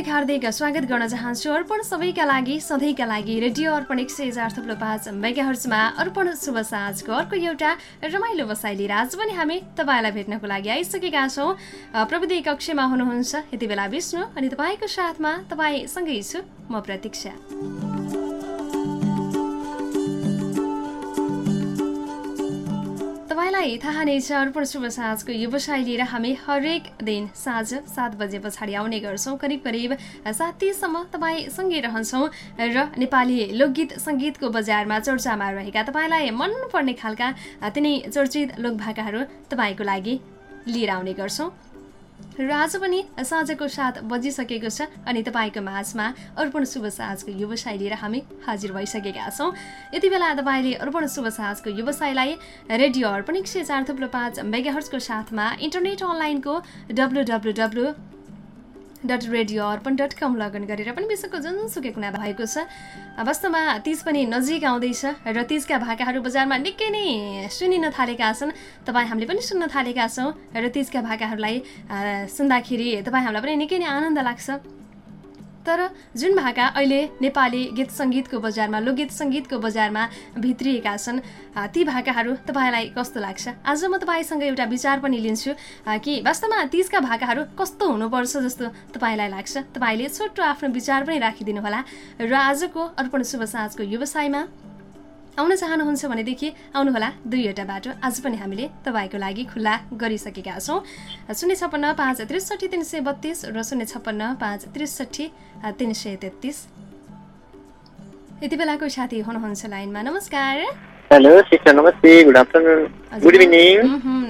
हार्दिक हार्दिक स्वागत गर्न चाहन्छु अर्पण सबैका लागि सधैँका लागि रेडियो अर्पण एक सय चार थप्लो पाँच मेगाहर्समा अर्पण शुभ साँझको अर्को एउटा रमाइलो बसाइ लिएर आज पनि हामी तपाईँलाई भेट्नको लागि आइसकेका छौँ। प्रविधि कक्षमा हुनुहुन्छ यति बेला विष्णु अनि तपाईँको साथमा तपाईँसँगै छु म प्रतीक्षा। तपाईँलाई थाहा नै छ अर्पण शुभ साँझको व्यवसाय लिएर हामी हरेक दिन साँझ सात बजे पछाडि आउने गर्छौँ। करिब करिब साथीसम्म तपाईँसँगै रहन्छौँ र नेपाली लोकगीत सङ्गीतको बजारमा चर्चामा रहेका तपाईँलाई मनपर्ने खालका तिनै चर्चित लोकभाकाहरू तपाईँको लागि लिएर आउने गर्छौँ। र आज पनि साँझको सात बजिसकेको छ अनि तपाईँको माझमा अर्पण शुभ साँझको व्यवसाय लिएर हामी हाजिर भइसकेका छौँ। यति बेला तपाईँले अर्पण शुभ साँझको व्यवसायलाई रेडियो अर्पण एक सय चार थुप्रो पाँच मेगाहर्सको साथमा इन्टरनेट अनलाइनको W W W dot radio Arpan dot com login गरेर पनि विश्वको जुनसुकै कुना भएको छ। वास्तवमा तिज पनि नजिक आउँदैछ र तिजका भाकाहरू बजारमा निकै नै सुनिन थालेका छन्। तपाईँ हामीले पनि सुन्न थालेका छौँ र तिजका भाकाहरूलाई सुन्दाखेरि तपाईँ हामीलाई पनि निकै नै आनन्द लाग्छ। तर जुन भाका अहिले नेपाली गीत सङ्गीतको बजारमा लोकगीत सङ्गीतको बजारमा भित्रिएका छन् ती भाकाहरू तपाईँलाई कस्तो लाग्छ? आज म तपाईँसँग एउटा विचार पनि लिन्छु कि वास्तवमा तिजका भाकाहरू कस्तो हुनुपर्छ जस्तो तपाईँलाई लाग्छ? तपाईँले छोटो आफ्नो विचार पनि राखिदिनु होला र आजको अर्पण शुभ साँझको व्यवसायमा आउन चाहनुहुन्छ भनेदेखि आउनुहोला दुईवटा बाटो। आज पनि हामीले तपाईँको लागि खुल्ला गरिसकेका छौँ। शून्य छप्पन्न पाँच त्रिसठी तिन सय बत्तिस र शून्य छप्पन्न पाँच त्रिसठी तिन सय तेत्तिस। यति बेलाको साथी हुनुहुन्छ लाइनमा। नमस्कार। हेलो सिस्टर नमस्ते गुड आफ्टरनुन। Good evening.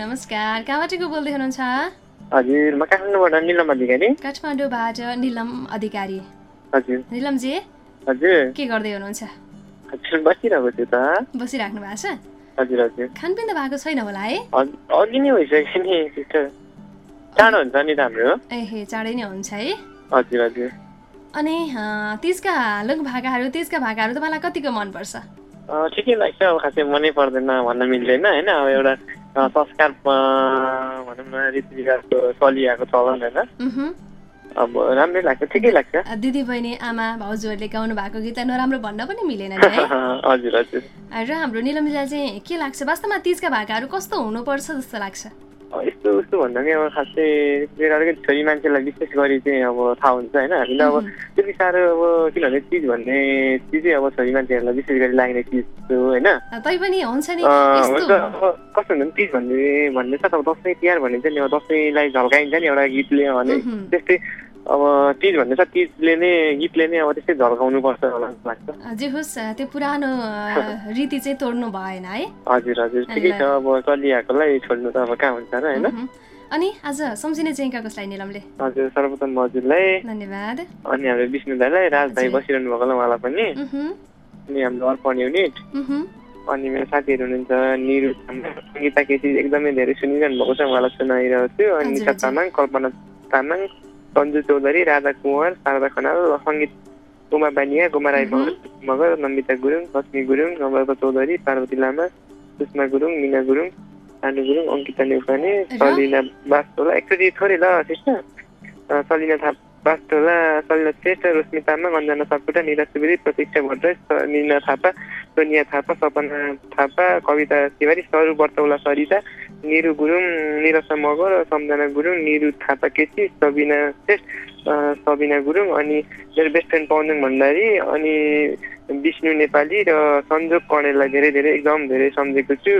नमस्कार। कहाँबाट को बोल्दै हुनुहुन्छ? हजुर म काठमाडौँबाट निलम अधिकारी। काठमाडौँबाट निलम अधिकारी। हजुर। निलमजी? हजुर। के गर्दै हुनुहुन्छ? बसिरहेको छु त। बसिराख्नु भएको छ? हजुर हजुर। खानपिन त भएको छैन होला है? अघि नै भइसक्यो नि सिस्टर चाँडो हुन्छ नि त हाम्रो? ए चाँडै नै हुन्छ है? हजुर हजुर। अनि तिजका लोक भाकाहरू तिजका भाकाहरू तपाईँलाई कतिको मनपर्छ? ठिकै लाग्छ अब खासै मनै पर्दैन भन्न मिल्दैन होइन? अब एउटा संस्कार भनौँ न रीतिरिवाजको चलिआएको चलन होइन? अब राम्रै लाग्छ ठिकै लाग्छ। दिदी बहिनी आमा भाउजूहरूले गाउनु भएको गीत नराम्रो भन्न पनि मिलेन नि है। हजुर हजुर। र हाम्रो निलमजीलाई चाहिँ के लाग्छ? वास्तवमा तिजका भाकाहरू कस्तो हुनुपर्छ जस्तो लाग्छ? यस्तो उस्तो भन्दा पनि अब खासै अलिकति छोरी मान्छेलाई विशेष गरी चाहिँ अब थाहा हुन्छ होइन। हामीले अब त्यति साह्रो अब किनभने चिज भन्ने चिजै अब छोरी मान्छेहरूलाई विशेष गरी लाग्ने चिज हो होइन। तैपनि हुन्छ नि। हुन्छ अब कस्तो हुन्छ तिज भन्ने भन्ने छ अब दसैँ तिहार भन्ने चाहिँ नि अब दसैँलाई झल्काइन्छ नि एउटा गीतले भने। त्यस्तै अब तिज भन्ने छ तिजले नै गीतले नै अब त्यस्तै झल्काउनु पर्छ होला लाग्छ। जे होस् त्यो पुरानो रीति चाहिँ तोड्नु भएन है। हजुर हजुर ठिकै छ। अब चलिआएकोलाई छोड्नु त अब कहाँ हुन्छ र होइन? अनि आज सम्झिने चाहिँ कसलाई निलमले। हजुर सर्वप्रथम हजुरलाई धन्यवाद। अनि हाम्रो विष्णु दाईलाई राज दाई बसिरहनु भएको उहाँलाई पनि। अनि हाम्रो अर्पण युनिट। अनि मेरो साथीहरू हुनुहुन्छ निरु सङ्गीता केसी एकदमै धेरै सुनिरहनु भएको छ उहाँलाई सुनाइरहेको छु। अनि निशा तामाङ कल्पना तामाङ सन्जु चौधरी राधा कुँवर शारदा खनाल सङ्गीत उमा बानिया गोमा राई मगर नमिता गुरुङ लक्ष्मी गुरुङ नम्रता चौधरी पार्वती लामा सुषमा गुरुङ मिना गुरुङ सानु गुरुङ अङ्किता नेउपाने सलिना बास्तोला एकचोटि थोरै ल सिस्टर सलिना थापा बास्तोला सलिना श्रेष्ठ रोश्मी तामाङ अन्जना सापकोटा निरा सुवेदी प्रतीक्षा भट्टराई निना थापा सोनिया थापा सपना थापा कविता तिवारी सरू बर्तौला सरिता निरु गुरुङ निरसा मगर सम्झना गुरुङ निरु थापा केसी सबिना श्रेष्ठ सबिना गुरुङ अनि मेरो बेस्ट फ्रेन्ड पवनजङ भण्डारी अनि विष्णु नेपाली र सञ्जोग कणेललाई धेरै धेरै एकदम धेरै सम्झेको छु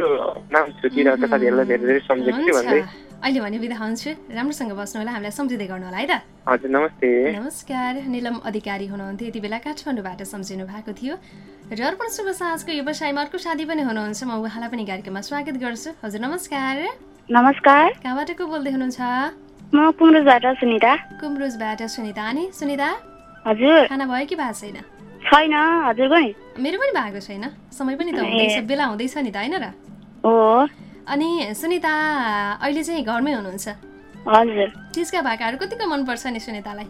नाम छुटी र साथीहरूलाई धेरै धेरै सम्झेको छु भन्दै अहिले भने बिदा हुन्छु। राम्रोसँग बस्नु होला हामीलाई सम्झिँदै गर्नु होला है त? हजुर नमस्ते। नमस्कार। निलम अधिकारी हुनुहुन्थ्यो। यति बेला काठमाडौँबाट सम्झिनु भएको थियो। र अर्पण शुभ साँझको व्यवसायमा अर्को साथी पनि हुनुहुन्छ। म उहाँलाई पनि कार्यक्रममा स्वागत गर्छु। हजुर नमस्कार। नमस्कार। कहाँबाट को बोल्दै हुनुहुन्छ? म कुम्रुजबाट सुनिता। कुम्रुजबाट सुनिता। अनि सुनिता? हजुर। खाना भयो कि भएको छैन? छैन हजुरको नि। मेरो पनि भएको छैन। समय पनि त हुँदैछ बेला हुँदैछ नि त होइन र? हो। अनि सुनिता अहिले चाहिँ घरमै हुनुहुन्छ? हजुर। चिजका भाकाहरू कतिको मनपर्छ नि सुनितालाई?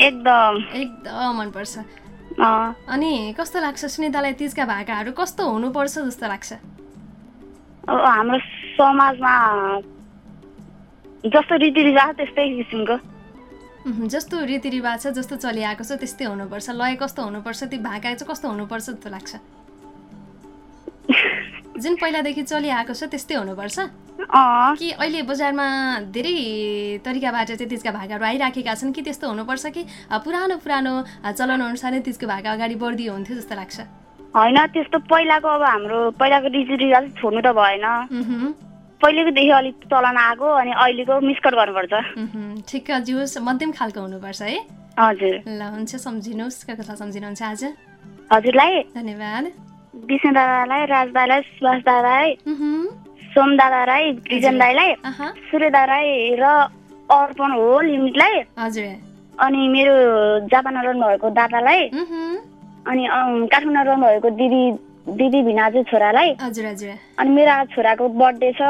एकदम। एकदम मनपर्छ। अनि कस्तो लाग्छ सुनितालाई तिजका भाकाहरू? कस्तो हुनुपर्छ जस्तो लाग्छ? हाम्रो समाजमा जस्तो रीतिरिवाज त्यस्तै किसिमको। जस्तो रीतिरिवाज छ जस्तो चलिआएको छ त्यस्तै हुनुपर्छ। लय कस्तो हुनुपर्छ त्यो भाका चाहिँ कस्तो हुनुपर्छ जस्तो लाग्छ? जुन पहिलादेखि चलिआएको छ त्यस्तै हुनुपर्छ। कि अहिले बजारमा धेरै तरिकाबाट चाहिँ तिजका भाकाहरू आइराखेका छन् कि त्यस्तो हुनुपर्छ कि पुरानो पुरानो चलन अनुसार नै तिजको भाका अगाडि बढिदियो हुन्थ्यो जस्तो लाग्छ। होइन त्यस्तो पहिलाको अब हाम्रो पहिलाको रीतिरिवाज छोड्नु त भएन। पहिलेकोदेखि अलिक चलन आएको अनि अहिलेको मिसकट गर्नुपर्छ। ठिक्क जियोस् मध्यम खालको हुनुपर्छ है। हजुर। ल हुन्छ सम्झिनुहोस् के कसलाई सम्झिनुहुन्छ आज? हजुरलाई। धन्यवाद। विष्णु दादालाई राज दादालाई सुभाष दादालाई सोम दादा राई गिजन दाईलाई सूर्य दादा राई र अर्पण हो लिमिटलाई। हजुर। अनि मेरो जापानमा रहनु भएको दादालाई। अनि काठमाडौँ रहनु भएको दिदी दिदी भिनाजु छोरालाई। हजुर हजुर। अनि मेरो छोराको बर्थडे छ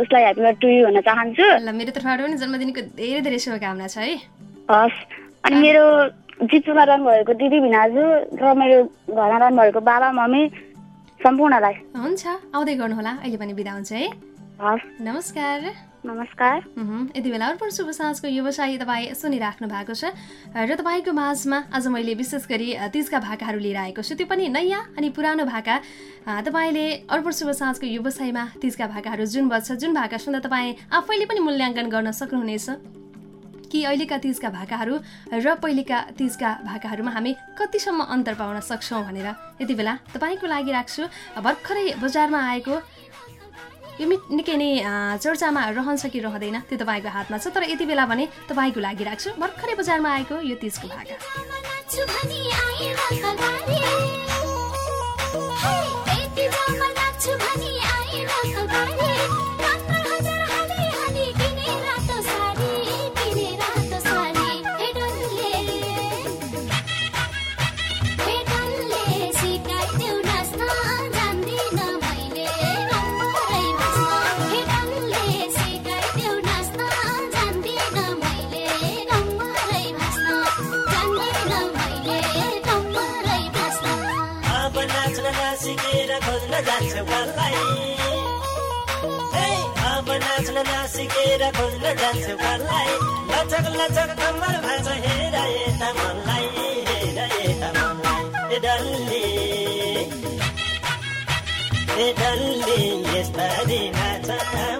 उसलाई ह्याप्पी बर्थडे टु यु भन्न चाहन्छु। मेरो तर्फबाट पनि जन्मदिनको धेरै धेरै शुभकामना छ है। हस्। अनि मेरो जितुमा रहनु भएको दिदी भिनाजु र मेरो घरमा रहनु भएको बाबा मम्मी सम्पूर्णलाई। हुन्छ आउँदै गर्नुहोला। अहिले पनि बिदा हुन्छ है। नमस्कार। नमस्कार। यति बेला अर्पण शुभ साँझको व्यवसाय तपाईँ सुनिराख्नु भएको छ। र तपाईँको माझमा आज मैले विशेष गरी तिजका भाकाहरू लिएर आएको छु। त्यो पनि नयाँ अनि पुरानो भाका। तपाईँले अर्पण शुभ साँझको व्यवसायमा तिजका भाकाहरू जुन बज्छ जुन भाका सुन्दा तपाईँ आफैले पनि मूल्याङ्कन गर्न सक्नुहुनेछ। कि अहिलेका तिजका भाकाहरू र पहिलेका तिजका भाकाहरूमा हामी कतिसम्म अन्तर पाउन सक्छौँ भनेर। यति बेला तपाईँको लागि राख्छु। भर्खरै बजारमा आएको। यो निकै नै चर्चामा रहन्छ कि रहँदैन त्यो तपाईँको हातमा छ। तर यति बेला भने तपाईँको लागि राख्छु। भर्खरै बजारमा आएको यो तिजको भाका। नसिकेर खोज्न जान्छौ ए, अब नाच्न नसिकेर खोज्न जान्छौ कसलाई लचक लचक कम्मर भाँच हेर यता मनलाई हेर यता मनलाई डल्ले डल्ले यसरी नाच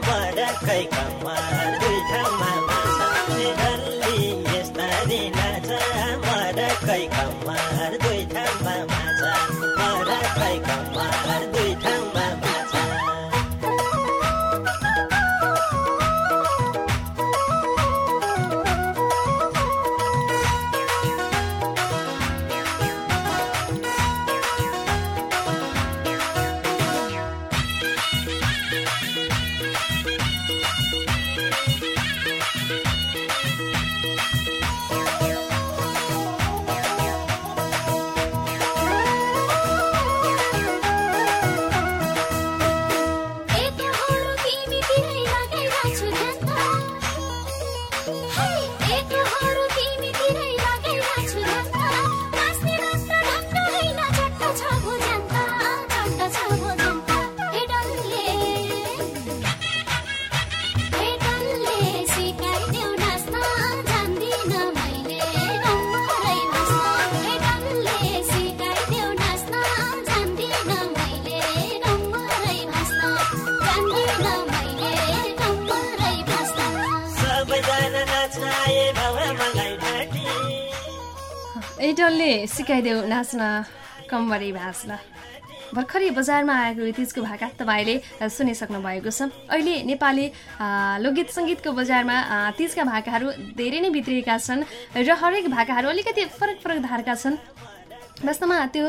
बडकै कम्मर दुई ठाउँमा इटलले सिकाइदेऊ नाच्न कम्मरी भाँच्न भर्खरै बजारमा आएको तिजको भाका तपाईँले सुनिसक्नु भएको छ। अहिले नेपाली लोकगीत सङ्गीतको बजारमा तिजका भाकाहरू धेरै नै भित्रिएका छन् र हरेक भाकाहरू अलिकति फरक फरक धारका छन्। वास्तवमा त्यो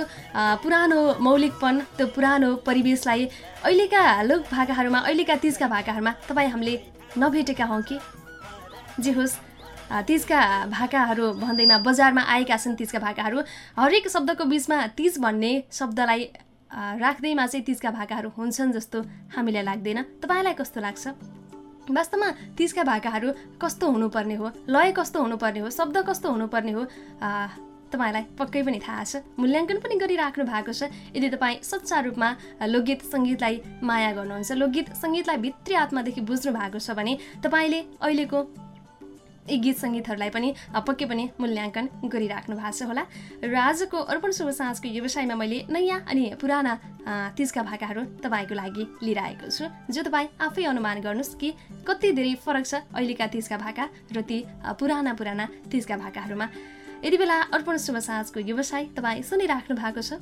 पुरानो मौलिकपन त्यो पुरानो परिवेशलाई अहिलेका लोक भाकाहरूमा अहिलेका तिजका भाकाहरूमा तपाईँ हामीले नभेटेका हौँ कि? जे होस्। तिजका भाकाहरू भन्दैमा बजारमा आएका छन् तिजका भाकाहरू। हरेक शब्दको बिचमा तिज भन्ने शब्दलाई राख्दैमा चाहिँ तिजका भाकाहरू हुन्छन् जस्तो हामीलाई लाग्दैन। तपाईँलाई कस्तो लाग्छ? वास्तवमा तिजका भाकाहरू कस्तो हुनुपर्ने हो? लय कस्तो हुनुपर्ने हो? शब्द कस्तो हुनुपर्ने हो? तपाईँलाई पक्कै पनि थाहा छ। मूल्याङ्कन पनि गरिराख्नु भएको छ। यदि तपाईँ सच्चा रूपमा लोकगीत सङ्गीतलाई माया गर्नुहुन्छ लोकगीत सङ्गीतलाई भित्री आत्मादेखि बुझ्नु भएको छ भने तपाईँले अहिलेको यी गीत सङ्गीतहरूलाई पनि पक्कै पनि मूल्याङ्कन गरिराख्नु भएको छ होला। र आजको अर्पण शुभ साँझको व्यवसायमा मैले नयाँ अनि पुराना तिजका भाकाहरू तपाईँको लागि लिएर आएको छु। जो तपाईँ आफै अनुमान गर्नुहोस् कि कति धेरै फरक छ अहिलेका तिजका भाका र ती पुराना पुराना तिजका भाकाहरूमा। यति बेला अर्पण शुभ साँझको व्यवसाय तपाईँ सुनिराख्नु भएको छ।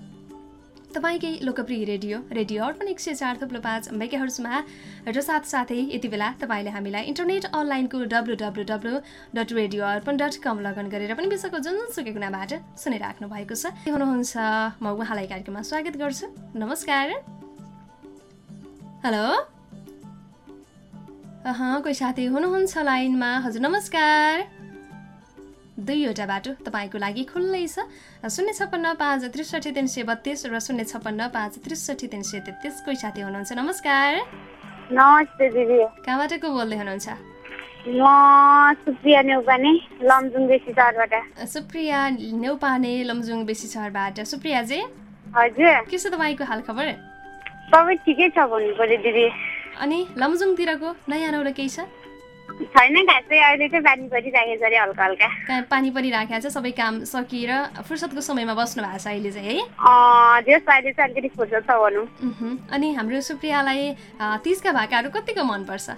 तपाईँकै लोकप्रिय रेडियो रेडियो अर्पण एक सय चार थप्लो पाँच मेगाहर्समा र साथसाथै यति बेला तपाईँले हामीलाई इन्टरनेट अनलाइनको W W W dot radio Arpan dot com login गरेर पनि विश्वको जुनसुकै कुनाबाट सुनिराख्नु भएको छ। हुनुहुन्छ? म उहाँलाई कार्यक्रममा स्वागत गर्छु। नमस्कार। हेलो। कोही साथी हुनुहुन्छ लाइनमा? हजुर नमस्कार। दुईवटा बाटो तपाईँको लागि खुल्लै छ। शून्य छप्पन्न पाँच त्रिसठी तिन सय बत्तिस र शून्य छप्पन्न पाँच त्रिसठी तिन सय तेत्तिस कोही साथी हुनुहुन्छ। नमस्कार। नमस्ते दिदी। कहाँबाट को बोल्दै हुनुहुन्छ? म सुप्रिया नेउपाने लमजुङ बेसी सहरबाट। सुप्रिया नेउपाने लमजुङ बेसी सहरबाट। सुप्रियाजी हजुर। के छ तपाईँको हालखबर? सबै ठिकै छ भन्नु पर्यो दिदी। अनि लमजुङतिरको नयाँ नौलो केही छ? छैन खासै अहिले चाहिँ पानी परिराखेको छ अरे हल्का हल्का। पानी परिराखेको छ सबै काम सकिएर फुर्सदको समयमा बस्नु भएको छ अहिले चाहिँ है? त्यस अहिले चाहिँ अलिकति फुर्सद छ भनौँ। अनि हाम्रो सुप्रियालाई तिजका भाकाहरू कतिको मनपर्छ?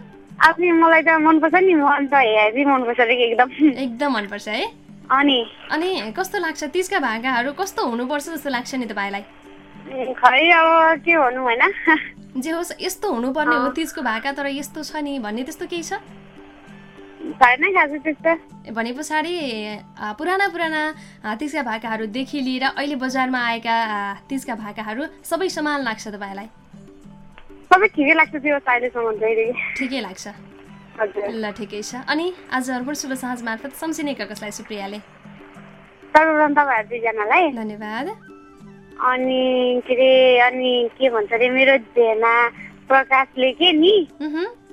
आफ्नो मलाई त मनपर्छ नि मन त हेभी मनपर्छ एकदम। एकदम मनपर्छ है? अनि? अनि कस्तो लाग्छ तिजका भाकाहरू कस्तो हुनुपर्छ जस्तो लाग्छ नि तपाईँलाई खै अब के भनौँ होइन जे होस् यस्तो हुनुपर्ने हो तिजको भाका तर यस्तो छ नि भन्ने त्यस्तो केही छ? भने पछाडि पुराना पुराना तिजका भाकाहरूदेखि लिएर अहिले बजारमा आएका तिजका भाकाहरू सबै समान लाग्छ तपाईँलाई? सबै ठिकै लाग्छ त्यो अहिलेसम्म चाहिँ ठिकै लाग्छ। ल ठिकै छ। अनि आज अर्पण शुभ साँझ मार्फत सम्झिने कसलाई सुप्रियाले। धन्यवाद। अनि के अरे अनि के भन्छ अरे मेरो प्रकाशले के नि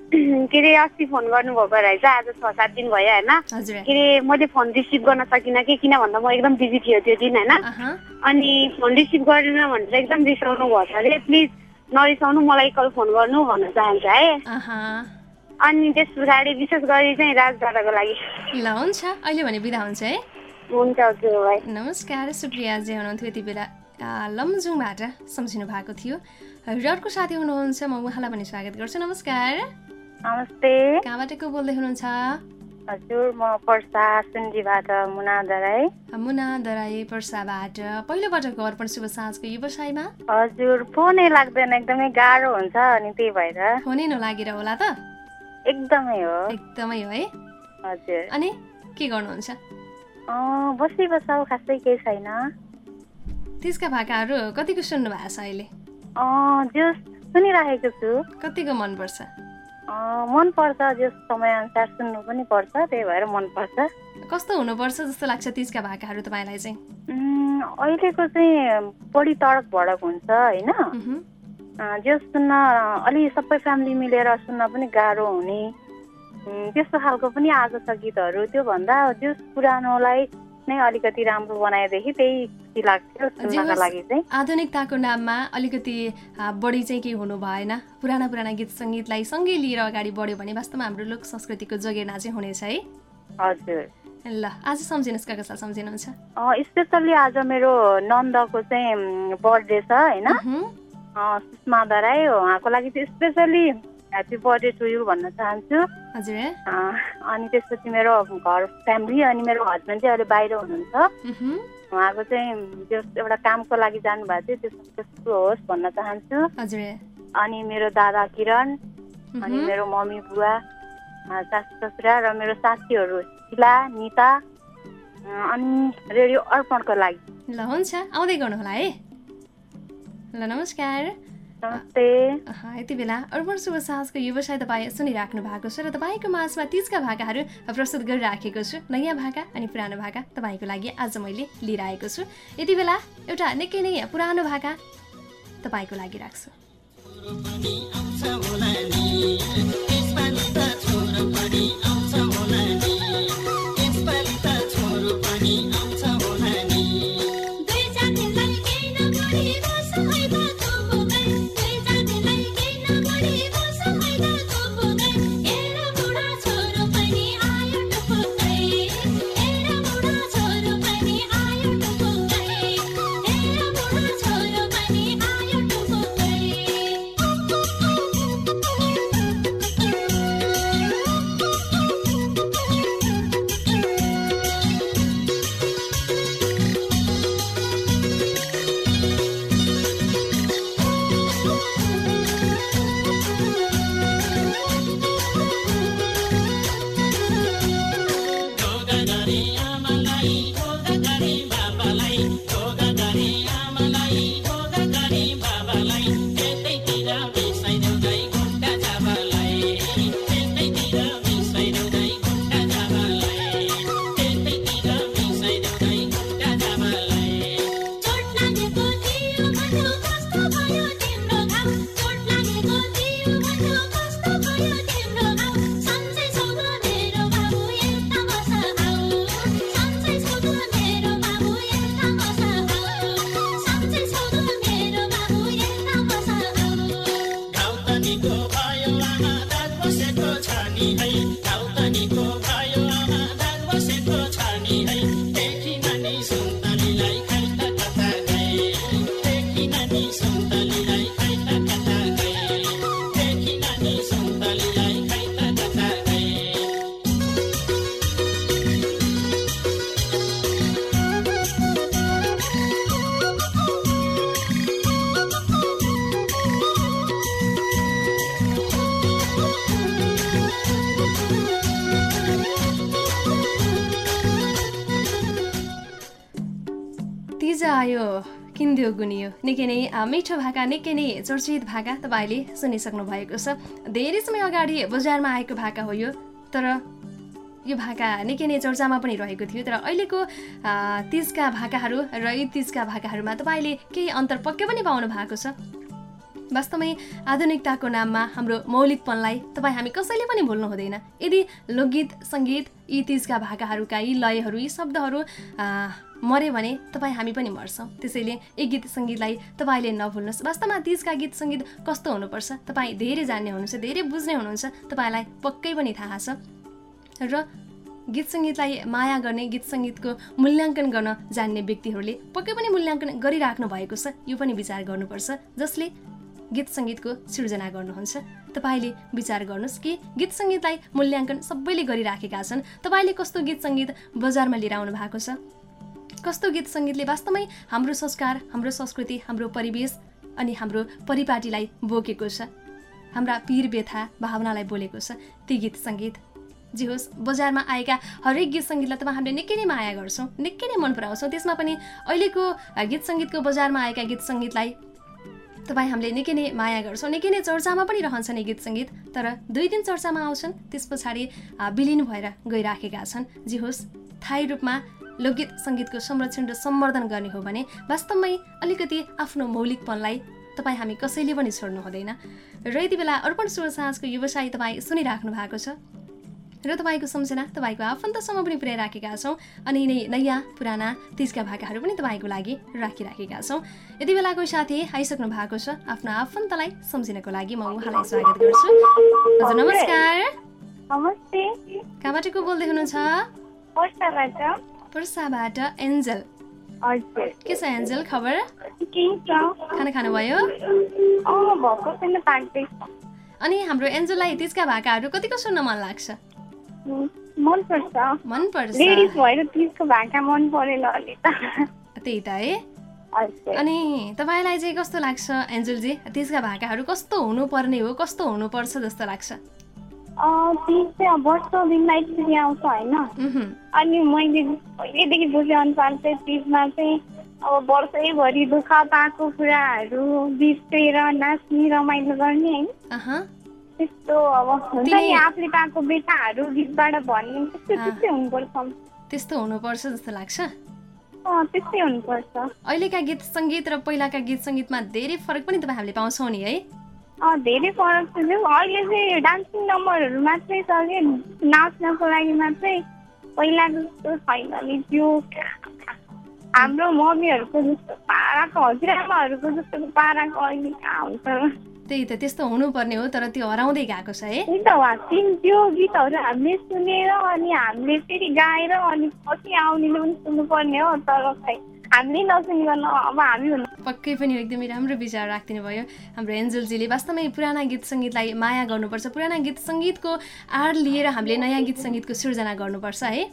के अरे अस्ति फोन गर्नुभएको रहेछ आज छ सात दिन भयो होइन। के अरे मैले फोन रिसिभ गर्न सकिनँ कि किन भन्दा म एकदम बिजी थियो त्यो दिन होइन। अनि फोन रिसिभ गरेन भनेर एकदम रिसाउनु भएको छ अरे। प्लिज नरिसाउनु मलाई कल फोन गर्नु भन्न चाहन्छ है। अनि त्यस पछाडि विशेष गरी चाहिँ राजदादाको लागि। ल हुन्छ। अहिले भने बिदा हुन्छ है। हुन्छ हजुर भाइ नमस्कार सुप्रियाजी हुनुहुन्थ्यो यति बेला। लमजुङबाट सम्झिनु भएको थियो। र अर्को साथी हुनुहुन्छ म उहाँलाई पनि स्वागत गर्छु। नमस्कार। नमस्ते। कहाँबाट को बोल्दै हुनुहुन्छ? हजुर म पर्सा सुन्जीबाट मुना दराई। मुना दराई पर्साबाट। पहिलोपटकको अर्पण शुभ साँझको व्यवसायमा हजुर फोनै लाग्दैन एकदमै गाह्रो हुन्छ अनि त्यही भएर। फोनै नलागेर होला त? एकदमै हो। एकदमै हो है? हजुर। अनि के गर्नुहुन्छ? बसी बसाउ खासै केही छैन। त्यसका भाकाहरू कतिको सुन्नु भएको छ अहिले? सुनिराखेको छु। कतिको मनपर्छ? मनपर्छ जस समयअनुसार सुन्नु पनि पर्छ त्यही भएर मनपर्छ। कस्तो हुनुपर्छ जस्तो लाग्छ तिजका भाकाहरू तपाईँलाई चाहिँ? अहिलेको चाहिँ बढी तडक भडक हुन्छ होइन? जस सुन्न अलि सबै फ्यामिली मिलेर सुन्न पनि गाह्रो हुने। त्यस्तो खालको पनि आएको छ गीतहरू त्योभन्दा जस पुरानोलाई नै अलिकति राम्रो बनाएदेखि त्यही खुसी लाग्थ्यो सुन्नका लागि चाहिँ। आधुनिकताको नाममा अलिकति बढी चाहिँ केही हुनु भएन। पुराना पुराना गीत सङ्गीतलाई सँगै लिएर अगाडि बढ्यो भने वास्तवमा हाम्रो लोक संस्कृतिको जगेर्ना चाहिँ हुनेछ है। हजुर। ल आज सम्झिनुहोस् कसलाई सम्झिनुहुन्छ? स्पेसल्ली आज मेरो नन्दको चाहिँ बर्थडे छ होइन? सुषमा दराई उहाँको लागि चाहिँ specially happy birthday to you भन्न चाहन्छु। हजुर। अनि त्यसपछि मेरो घर फ्यामिली अनि मेरो हस्बेन्ड चाहिँ अहिले बाहिर हुनुहुन्छ। उहाँको चाहिँ त्यो एउटा कामको लागि जानुभएको थियो त्यो सक्सेसफुल होस् भन्न चाहन्छु। हजुर। अनि मेरो दादा किरण अनि मेरो मम्मी बुवा सासु ससुरा र मेरो साथीहरू शिला निता अनि रेडियो अर्पणको लागि। ल हुन्छ आउँदै गर्नु होला है। ल नमस्कार। यति बेला अर्पण शुभ साहसको व्यवसाय तपाईँ सुनिराख्नु भएको छ र तपाईँको माझमा तिजका भाकाहरू प्रस्तुत गरिराखेको छु। नयाँ भाका अनि पुरानो भाका तपाईँको लागि आज मैले लिएर आएको छु। यति बेला एउटा निकै नै पुरानो भाका तपाईँको लागि राख्छु। मिठो भाका निकै नै चर्चित भाका तपाईँले सुनिसक्नु भएको छ। धेरै समय अगाडि बजारमा आएको भाका हो यो तर यो भाका निकै नै चर्चामा पनि रहेको थियो। तर अहिलेको तिजका भाकाहरू र यी तिजका भाकाहरूमा तपाईँले केही अन्तर पक्कै पनि पाउनु भएको छ? वास्तवमै आधुनिकताको नाममा हाम्रो मौलिकपनलाई तपाईँ हामी कसैले पनि भुल्नु हुँदैन। यदि लोकगीत सङ्गीत यी तिजका भाकाहरूका यी लयहरू यी शब्दहरू मऱ्यो भने तपाईँ हामी पनि मर्छौँ। त्यसैले यी गीत सङ्गीतलाई तपाईँले नभुल्नुहोस्। वास्तवमा तिजका गीत सङ्गीत कस्तो हुनुपर्छ? तपाईँ धेरै जान्ने हुनुहुन्छ धेरै बुझ्ने हुनुहुन्छ तपाईँलाई पक्कै पनि थाहा छ। र गीत सङ्गीतलाई माया गर्ने गीत सङ्गीतको मूल्याङ्कन गर्न जान्ने व्यक्तिहरूले पक्कै पनि मूल्याङ्कन गरिराख्नु भएको छ। यो पनि विचार गर्नुपर्छ जसले गीत सङ्गीतको सिर्जना गर्नुहुन्छ। तपाईँले विचार गर्नुहोस् कि गीत सङ्गीतलाई मूल्याङ्कन सबैले गरिराखेका छन्। तपाईँले कस्तो गीत सङ्गीत बजारमा लिएर आउनु भएको छ? कस्तो गीत सङ्गीतले वास्तवमै हाम्रो संस्कार हाम्रो संस्कृति हाम्रो परिवेश अनि हाम्रो परिपाटीलाई बोकेको छ? हाम्रा पीर व्यथा भावनालाई बोलेको छ। ती गीत सङ्गीत। जे होस् बजारमा आएका हरेक गीत सङ्गीतलाई तपाईँ हामीले निकै नै माया गर्छौँ निकै नै मन पराउँछौँ। त्यसमा पनि अहिलेको गीत सङ्गीतको बजारमा आएका गीत सङ्गीतलाई तपाईँ हामीले निकै नै माया गर्छौँ निकै नै चर्चामा पनि रहन्छन् यी गीत सङ्गीत। तर दुई दिन चर्चामा आउँछन् त्यस पछाडि विलिन भएर गइराखेका छन्। जे होस् थायी रूपमा लोकगीत सङ्गीतको संरक्षण र सम्वर्धन गर्ने हो भने वास्तवमै अलिकति आफ्नो मौलिकपनलाई तपाईँ हामी कसैले पनि छोड्नु हुँदैन। र यति बेला अर्पण शुभ साँझको व्यवसाय तपाईँ सुनिराख्नु भएको छ। र तपाईँको सम्झना तपाईँको आफन्तसम्म पनि पुर्याइराखेका छौँ अनि नै नयाँ पुराना तिजका भाकाहरू पनि तपाईँको लागि राखिराखेका छौँ। यति बेला कोही साथी आइसक्नु भएको छ। आफ्नो आफन्तलाई सम्झिनको लागि म उहाँलाई स्वागत गर्छु। हजुर नमस्कार। नमस्ते। कहाँबाट को बोल्दै हुनुहुन्छ? पर्साबाट एन्जल के छ एन्जल खबर? खाना छैन पाक्दैछ अनि हाम्रो एन्जोलाई तिजका भाकाहरू कतिको सुन्न मन लाग्छ? मनपर्छ। मनपर्छ। त्यही त है। अनि तपाईँलाई चाहिँ कस्तो लाग्छ एन्जलजी तिजका भाकाहरू कस्तो हुनुपर्ने हो कस्तो हुनुपर्छ जस्तो लाग्छ? तिज चाहिँ अब वर्ष दिनमा एकचोटि आउँछ होइन। अनि मैले पहिल्यैदेखि बुझे अनुसार चाहिँ तिजमा चाहिँ अब वर्षैभरि दुःख पाएको कुराहरू बिर्सेर नाच्ने रमाइलो गर्ने होइन। त्यस्तो अब हुन्छ नि आफूले पाएको बेटाहरू गीतबाट भन्ने त्यस्तो। त्यस्तै हुनुपर्छ। त्यस्तो हुनुपर्छ जस्तो लाग्छ। त्यस्तै हुनुपर्छ। अहिलेका गीत सङ्गीत र पहिलाका गीत सङ्गीतमा धेरै फरक पनि तपाईँ हामीले पाउँछौँ नि है। धेरै फरक छ जो अहिले चाहिँ डान्सिङ नम्बरहरू मात्रै छ कि नाच्नको लागि मात्रै पहिलाको जस्तो छैन नि त्यो हाम्रो मम्मीहरूको जस्तो पाराको हजुरआमाहरूको जस्तो पाराको अहिले कहाँ हुन्छ त्यही त त्यस्तो हुनुपर्ने हो तर त्यो हराउँदै गएको छ है त्यही त वा तिन त्यो गीतहरू हामीले सुनेर अनि हामीले फेरि गाएर अनि पछि आउनेले पनि सुन्नुपर्ने हो तर खै हामीले अब हामी पक्कै पनि एकदमै राम्रो विचार राखिदिनु भयो। हाम्रो एन्जलजीले वास्तवमै पुराना गीत सङ्गीतलाई माया गर्नुपर्छ। पुराना गीत सङ्गीतको आड लिएर हामीले नयाँ गीत सङ्गीतको सिर्जना गर्नुपर्छ है।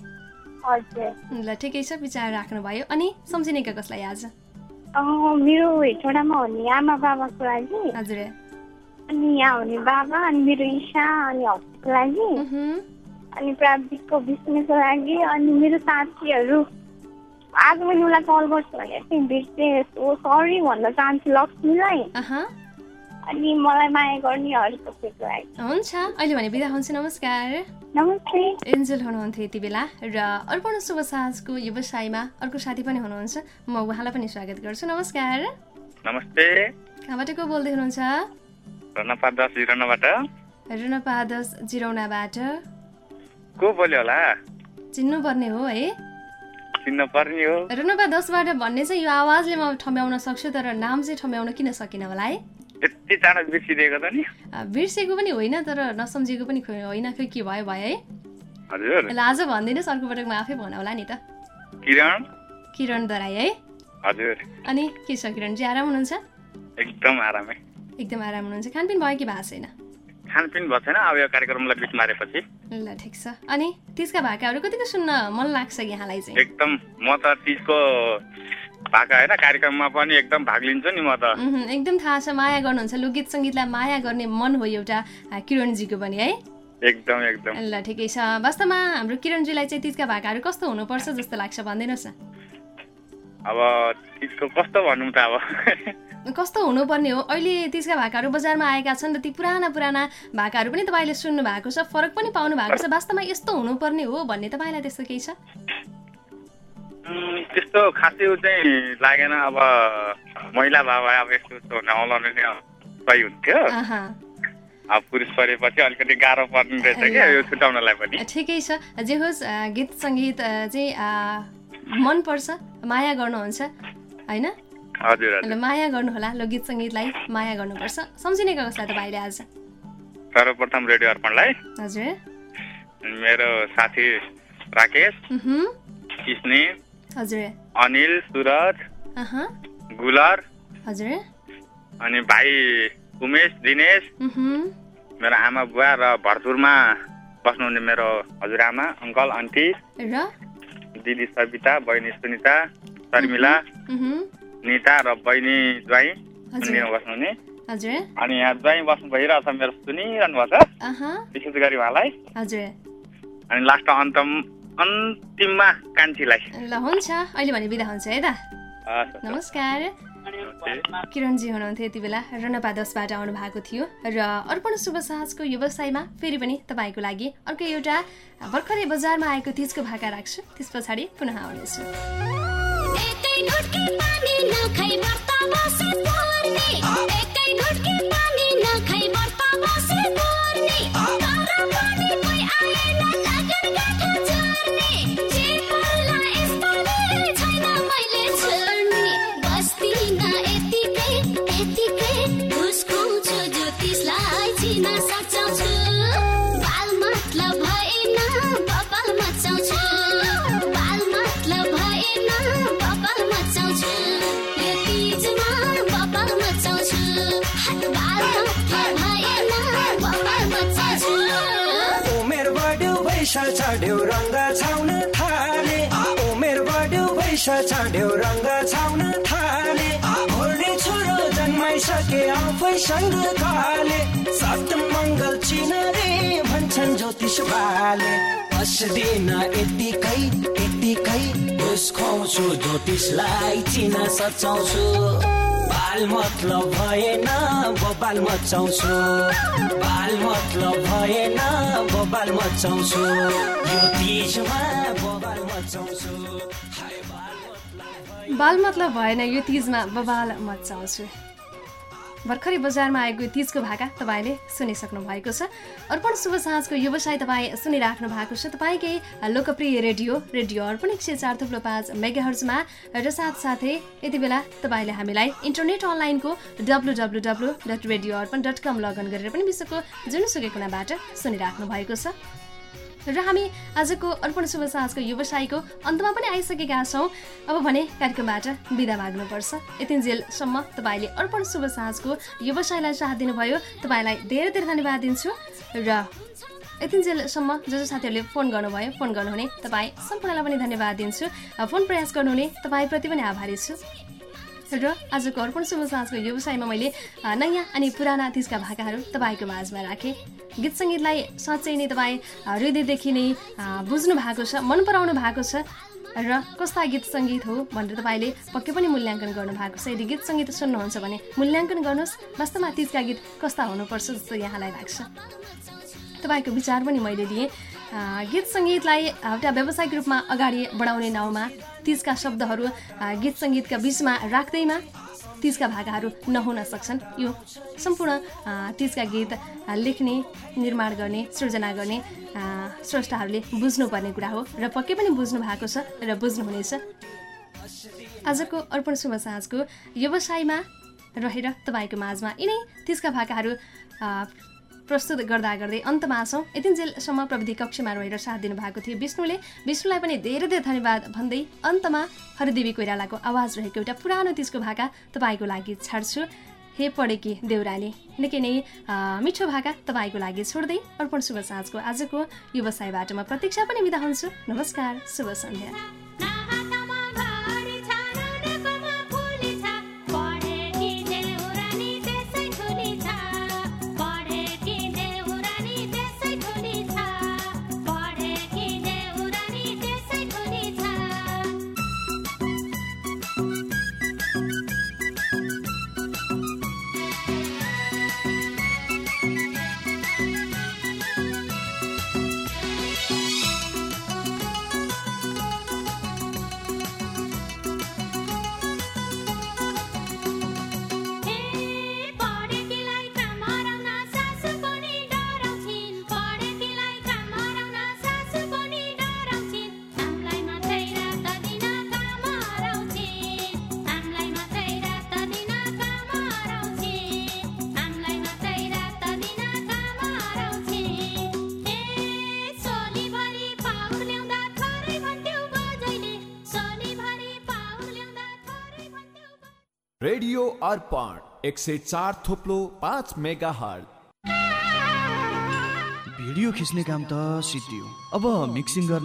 ल ठिकै छ विचार राख्नुभयो। अनि सम्झिनेका कसलाई आज? मेरो हेटवटामा हुने आमा बाबाको लागि। हजुर। अनि यहाँ हुने बाबा अनि मेरो इसा अनि हस्को लागि। अनि प्राविधिकको विष्णुको लागि अनि मेरो साथीहरू। आज मैले उसलाई कल गर्छु भनेको थिएँ बिर्सेँ सो सरी भन्न चाहन्छु लक्ष्मीलाई। अहँ, अनि मलाई माया गर्नेहरूको लागि हुन्छ। अहिले भने बिदा हुन्छ नमस्कार। नमस्ते। एन्जल हुनुहुन्थ्यो यति बेला र अर्पण शुभ साँझको व्यवसायमा अर्को साथी पनि हुनुहुन्छ। म उहाँलाई पनि स्वागत गर्छु। नमस्कार। नमस्ते। कहाँबाट को बोल्दै हुनुहुन्छ? रनपा दस जिरौनाबाट। को बोल्यो होला? चिन्नुपर्ने हो है। चिन्न पर्ने हो। रुनपा दसबाट भन्ने चाहिँ यो आवाजले म ठम्याउन सक्छु तर नाम चाहिँ ठम्याउन किन सकिनँ होला है? यति चाँडो बिर्सिदिएको त नि। बिर्सेको पनि होइन तर नसम्झेको पनि होइन खै के भयो भयो है? हजुर। ल आज भनिदिनुहोस् अर्को पटक म आफै भन होला नि त। किरण? किरण दराई है? हजुर। अनि के छ किरणजी आराम हुनुहुन्छ? एकदम आरामै। एकदम आराम हुनुहुन्छ। खानपिन भयो कि भएको छैन? खानपिन भएको छैन अब यो कार्यक्रमलाई बिच मारेपछि। ल ठिक छ। अनि तिजका भाकाहरू कतिको सुन्न मन लाग्छ यहाँलाई चाहिँ? एकदम म त तिजको भाका होइन कार्यक्रममा पनि एकदम भाग लिन्छु नि म त। एकदम थाहा छ माया गर्नुहुन्छ। लोकगीत सङ्गीतलाई माया गर्ने मन हो एउटा किरणजीको पनि है? एकदम एकदम। ल ठिकै छ। वास्तवमा हाम्रो किरणजीलाई चाहिँ तिजका भाकाहरू कस्तो हुनुपर्छ जस्तो लाग्छ भनिदिनुहोस् न। अब तिजको कस्तो भनौँ त अब? कस्तो हुनुपर्ने हो? अहिले तिजका भाकाहरू बजारमा आएका छन् र ती पुराना पुराना भाकाहरू पनि तपाईँले सुन्नु भएको छ फरक पनि पाउनु भएको छ। वास्तवमा यस्तो हुनुपर्ने हो भन्ने तपाईँलाई त्यस्तो केही छ? त्यस्तो खासै चाहिँ लागेन। अब महिला बाबा अब यस्तो यस्तो नहुलाउनु नै सही हुन्थ्यो। अब पुरुष परेपछि अलिकति गाह्रो पर्ने रहेछ क्या यो छुट्याउनलाई पनि। ठिकै छ। जे होस् गीत सङ्गीत चाहिँ मनपर्छ माया गर्नुहुन्छ होइन? हजुर माया गर्नुहोला लोकगीत सङ्गीतलाई माया गर्नुपर्छ। सम्झिनेका कसलाई तपाईँले आज। सर्वप्रथम रेडियो अर्पणलाई। हजुर। मेरो साथी राकेश किस्ने हजुर। अनिल सुरज गुलर। हजुर। अनि भाइ उमेश दिनेश। मेरो आमा बुवा र भरतपुरमा बस्नुहुने मेरो हजुरआमा अङ्कल आन्टी। र? दिदी सविता बहिनी सुनिता शर्मिला। निता र बहिनी ज्वाइँ बस्नुहुने हजुर। अनि यहाँ ज्वाइँ बस्नु भइरहेछ मेरो सुनिरहनु भएको। छ विशेष गरी उहाँलाई। हजुर। अनि लास्ट अन्तम अन्तिममा कान्छीलाई। ल हुन्छ। अहिले भने बिदा हुन्छ है त। नमस्कार। किरणजी हुनुहुन्थ्यो यति बेला। रनपा दसबाट आउनु भएको थियो। र अर्पण शुभ साहजको व्यवसायमा फेरि पनि तपाईँको लागि अर्को एउटा भर्खरै बजारमा आएको तिजको भाका राख्छु। त्यस पछाडि पुनः आउनेछु। आफैसँग काले सत मङ्गल चिन रे भन्छन् ज्योतिष बाले। दिन यतिकै यतिकै घुस खुवाउँछु ज्योतिषलाई चिन सचाउँछु। बाल मतलब भएन बबाल मचाउँछु। बाल मतलब भएन बबाल मचाउँछु। ज्योतिषमा बबाल मचाउँछु। बाल मतलब भएन यो तिजमा बबाल मचाउँछु। भर्खरै बजारमा आएको तिजको भाका तपाईँले सुनिसक्नु भएको छ। अर्पण शुभ साँझको व्यवसाय तपाईँ सुनिराख्नु भएको छ। तपाईँकै लोकप्रिय रेडियो रेडियो अर्पण एक सय चार थुप्रो पाँच मेगाहर्जमा र साथसाथै यति बेला तपाईँले हामीलाई इन्टरनेट अनलाइनको W W W dot radio Arpan dot com login गरेर पनि विश्वको जुनसुकै कुनाबाट सुनिराख्नु भएको छ। र हामी आजको अर्पण शुभ साँझको व्यवसायको अन्तमा पनि आइसकेका छौँ। अब भने कार्यक्रमबाट बिदा माग्नुपर्छ। यतिन्जेलसम्म तपाईँले अर्पण शुभ साँझको व्यवसायलाई साथ दिनुभयो। तपाईँलाई धेरै धेरै धन्यवाद दिन्छु र यतिन्जेलसम्म जो जो साथीहरूले फोन गर्नुभयो फोन गर्नुहुने तपाईँ सम्पूर्णलाई पनि धन्यवाद दिन्छु। फोन प्रयास गर्नुहुने तपाईँप्रति पनि आभारी छु। र आजको अर्पण शुभ साँझको व्यवसायमा मैले नयाँ अनि पुराना तिजका भाकाहरू तपाईँको माझमा राखेँ। गीत सङ्गीतलाई साँच्चै नै तपाईँ हृदयदेखि नै बुझ्नु भएको छ मन पराउनु भएको छ। र कस्ता गीत सङ्गीत हो भनेर तपाईँले पक्कै पनि मूल्याङ्कन गर्नुभएको छ। यदि गीत सङ्गीत सुन्नुहुन्छ भने मूल्याङ्कन गर्नुहोस्। वास्तवमा तिजका गीत कस्ता हुनुपर्छ जस्तो यहाँलाई लाग्छ। तपाईँको विचार पनि मैले अ, गीत सङ्गीतलाई एउटा व्यावसायिक रूपमा अगाडि बढाउने नाउँमा तिजका शब्दहरू गीत सङ्गीतका बिचमा राख्दैमा तिजका भाकाहरू नहुन सक्छन्। यो सम्पूर्ण तिजका गीत लेख्ने निर्माण गर्ने सृजना गर्ने स्रष्टाहरूले बुझ्नुपर्ने कुरा हो र पक्कै पनि बुझ्नु भएको छ र बुझ्नुहुनेछ। आजको अर्पण शुभ साँझको व्यवसायमा रहेर तपाईँको माझमा यिनै तिजका भाकाहरू प्रस्तुत गर्दा गर्दै अन्तमा छौँ यतिन्जेलसम्म प्रविधि कक्षमा रहेर साथ दिनुभएको थियो विष्णुले। विष्णुलाई पनि धेरै धेरै धन्यवाद भन्दै अन्तमा हरिदेवी कोइरालाको आवाज रहेको एउटा पुरानो तिजको भाका तपाईँको लागि छाड्छु। हे पढेकी देउराली निकै नै मिठो भाका तपाईँको लागि छोड्दै अर्पण शुभ साँझको आजको व्यवसायबाट म प्रतीक्षा पनि बिदा हुन्छु। नमस्कार शुभ सन्ध्या। रेडियो अर्पण एक सय चार थोप्लो पाँच मेगा हर्ट भिडियो खिच्ने काम त सिद्धियो। अब मिक्सिङ गर्न